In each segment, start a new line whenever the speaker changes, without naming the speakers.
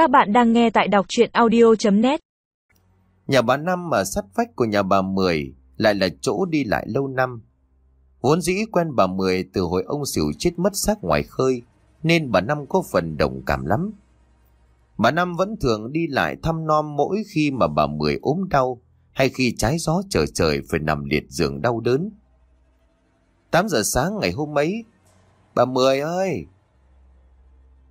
Các bạn đang nghe tại đọc chuyện audio.net
Nhà bà Năm ở sát vách của nhà bà Mười lại là chỗ đi lại lâu năm. Vốn dĩ quen bà Mười từ hồi ông xỉu chết mất xác ngoài khơi, nên bà Năm có phần đồng cảm lắm. Bà Năm vẫn thường đi lại thăm nom mỗi khi mà bà Mười ốm đau, hay khi trái gió trở trời phải nằm liệt giường đau đớn. 8 giờ sáng ngày hôm ấy, bà Mười ơi!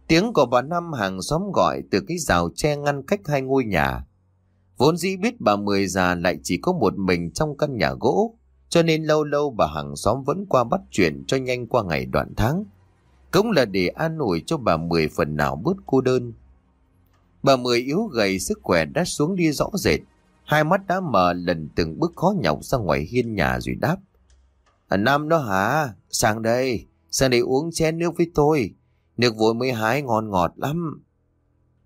Tiếng của bà Năm hàng xóm gọi từ cái rào tre ngăn cách hai ngôi nhà. Vốn dĩ biết bà Mười già lại chỉ có một mình trong căn nhà gỗ, cho nên lâu lâu bà hàng xóm vẫn qua bắt chuyện cho nhanh qua ngày đoạn tháng. Cũng là để an ủi cho bà Mười phần nào bớt cô đơn. Bà Mười yếu gầy sức khỏe đã xuống đi rõ rệt, hai mắt đã mờ lần từng bước khó nhọc ra ngoài hiên nhà rồi đáp. À, Năm đó hả? Sang đây, sang đây uống chén nước với tôi. Nước vối mới hái ngon ngọt lắm.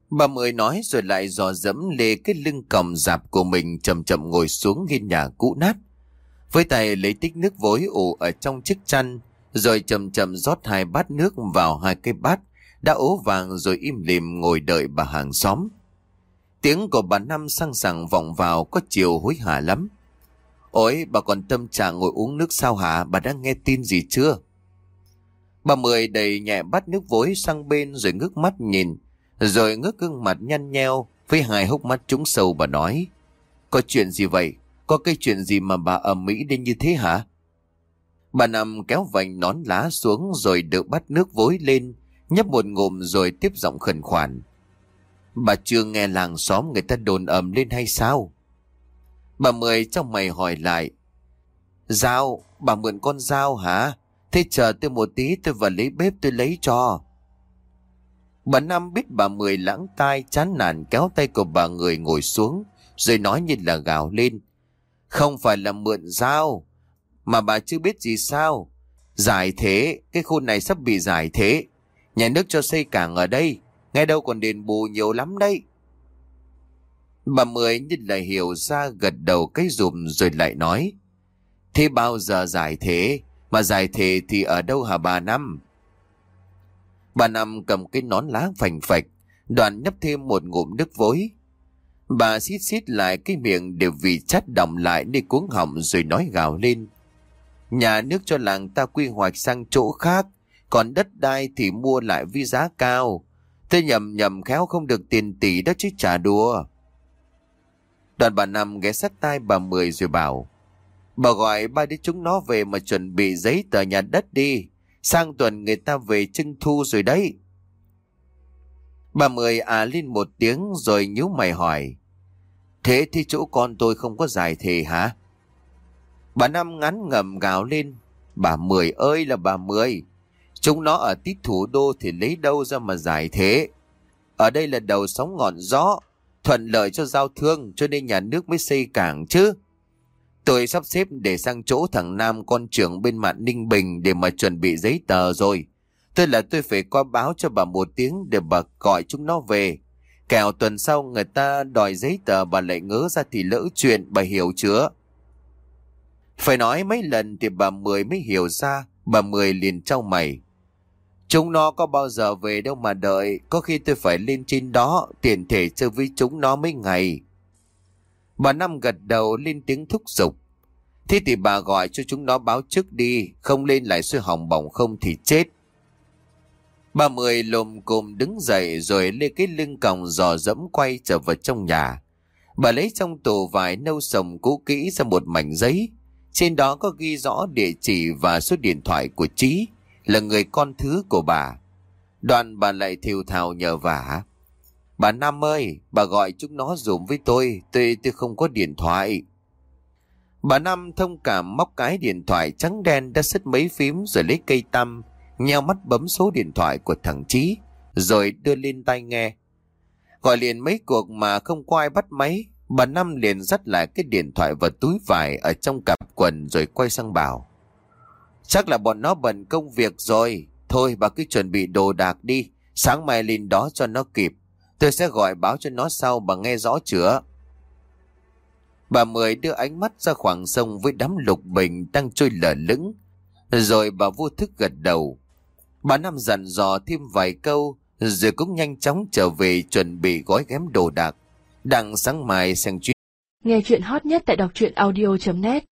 Bà Mười nói rồi lại dò dẫm lê cái lưng còng dạp của mình chậm chậm ngồi xuống hiên nhà cũ nát. Với tay lấy tích nước vối ủ ở trong chiếc chăn, rồi chậm chậm rót hai bát nước vào hai cái bát, đã ố vàng rồi im lìm ngồi đợi bà hàng xóm. Tiếng của bà Năm sang sảng vọng vào có chiều hối hả lắm. Ôi, bà còn tâm trạng ngồi uống nước sao hả? Bà đã nghe tin gì chưa? Bà Mười đầy nhẹ bắt nước vối sang bên rồi ngước mắt nhìn, rồi ngước gương mặt nhăn nheo với hai hốc mắt trúng sâu bà nói. Có chuyện gì vậy? Có cái chuyện gì mà bà ở mỹ đến như thế hả? Bà nằm kéo vành nón lá xuống rồi đỡ bắt nước vối lên, nhấp một ngụm rồi tiếp giọng khẩn khoản. Bà chưa nghe làng xóm người ta đồn ầm lên hay sao? Bà Mười trong mày hỏi lại. Dao, bà mượn con dao hả? Thế chờ tôi một tí tôi vào lấy bếp tôi lấy cho. Bà Năm biết bà Mười lãng tai chán nản kéo tay của bà người ngồi xuống rồi nói như là gào lên. Không phải là mượn dao mà bà chưa biết gì sao. Giải thế, cái khu này sắp bị giải thế. Nhà nước cho xây cảng ở đây, ngay đâu còn đền bù nhiều lắm đấy. Bà Mười như là hiểu ra gật đầu cái dùm rồi lại nói. Thế bao giờ giải thế? Mà giải thể thì ở đâu hả bà Năm? Bà Năm cầm cái nón lá phành phạch, đoàn nhấp thêm một ngụm nước vối. Bà xít xít lại cái miệng đều vì chắt đọng lại đi cuống họng rồi nói gào lên. Nhà nước cho làng ta quy hoạch sang chỗ khác, còn đất đai thì mua lại với giá cao. thế nhầm nhầm khéo không được tiền tỷ đó chứ trả đùa. Đoàn bà Năm ghé sát tai bà Mười rồi bảo. Bà gọi ba đứa chúng nó về mà chuẩn bị giấy tờ nhà đất đi. Sang tuần người ta về trưng thu rồi đấy. Bà Mười à lên một tiếng rồi nhíu mày hỏi. Thế thì chỗ con tôi không có giải thể hả? Bà Năm ngắn ngầm gào lên. Bà Mười ơi là bà Mười. Chúng nó ở tít thủ đô thì lấy đâu ra mà giải thế. Ở đây là đầu sóng ngọn gió. Thuận lợi cho giao thương cho nên nhà nước mới xây cảng chứ. Tôi sắp xếp để sang chỗ thằng Nam con trưởng bên mạng Ninh Bình để mà chuẩn bị giấy tờ rồi. Tôi là tôi phải qua báo cho bà một tiếng để bà gọi chúng nó về. Kẻo tuần sau người ta đòi giấy tờ bà lại ngớ ra thì lỡ chuyện bà hiểu chưa? Phải nói mấy lần thì bà Mười mới hiểu ra, bà Mười liền trao mày. Chúng nó có bao giờ về đâu mà đợi, có khi tôi phải lên trên đó, tiền thể chơi với chúng nó mấy ngày. Bà Năm gật đầu lên tiếng thúc giục. Thế thì bà gọi cho chúng nó báo trước đi, không lên lại xuôi hỏng bỏng không thì chết. Bà Mười lồm cồm đứng dậy rồi lê cái lưng còng dò dẫm quay trở vào trong nhà. Bà lấy trong tủ vải nâu sồng cũ kỹ ra một mảnh giấy. Trên đó có ghi rõ địa chỉ và số điện thoại của Trí, là người con thứ của bà. Đoàn bà lại thiều thào nhờ vả. Bà Nam ơi, bà gọi chúng nó dùm với tôi, tôi tôi không có điện thoại. Bà Năm thông cảm móc cái điện thoại trắng đen đã xích mấy phím rồi lấy cây tăm, nheo mắt bấm số điện thoại của thằng Trí, rồi đưa lên tai nghe. Gọi liền mấy cuộc mà không có ai bắt máy, bà Năm liền dắt lại cái điện thoại vào túi vải ở trong cặp quần rồi quay sang bảo. Chắc là bọn nó bận công việc rồi, thôi bà cứ chuẩn bị đồ đạc đi, sáng mai lên đó cho nó kịp. Tôi sẽ gọi báo cho nó sau bà nghe rõ chưa? Bà Mười đưa ánh mắt ra khoảng sông với đám lục bình đang trôi lở lững. Rồi bà vô thức gật đầu. Bà Năm dặn dò thêm vài câu, rồi cũng nhanh chóng trở về chuẩn bị gói ghém đồ đạc. Đặng sáng mai sang chuyến.
Nghe chuyện hot nhất tại đọc truyện audio.net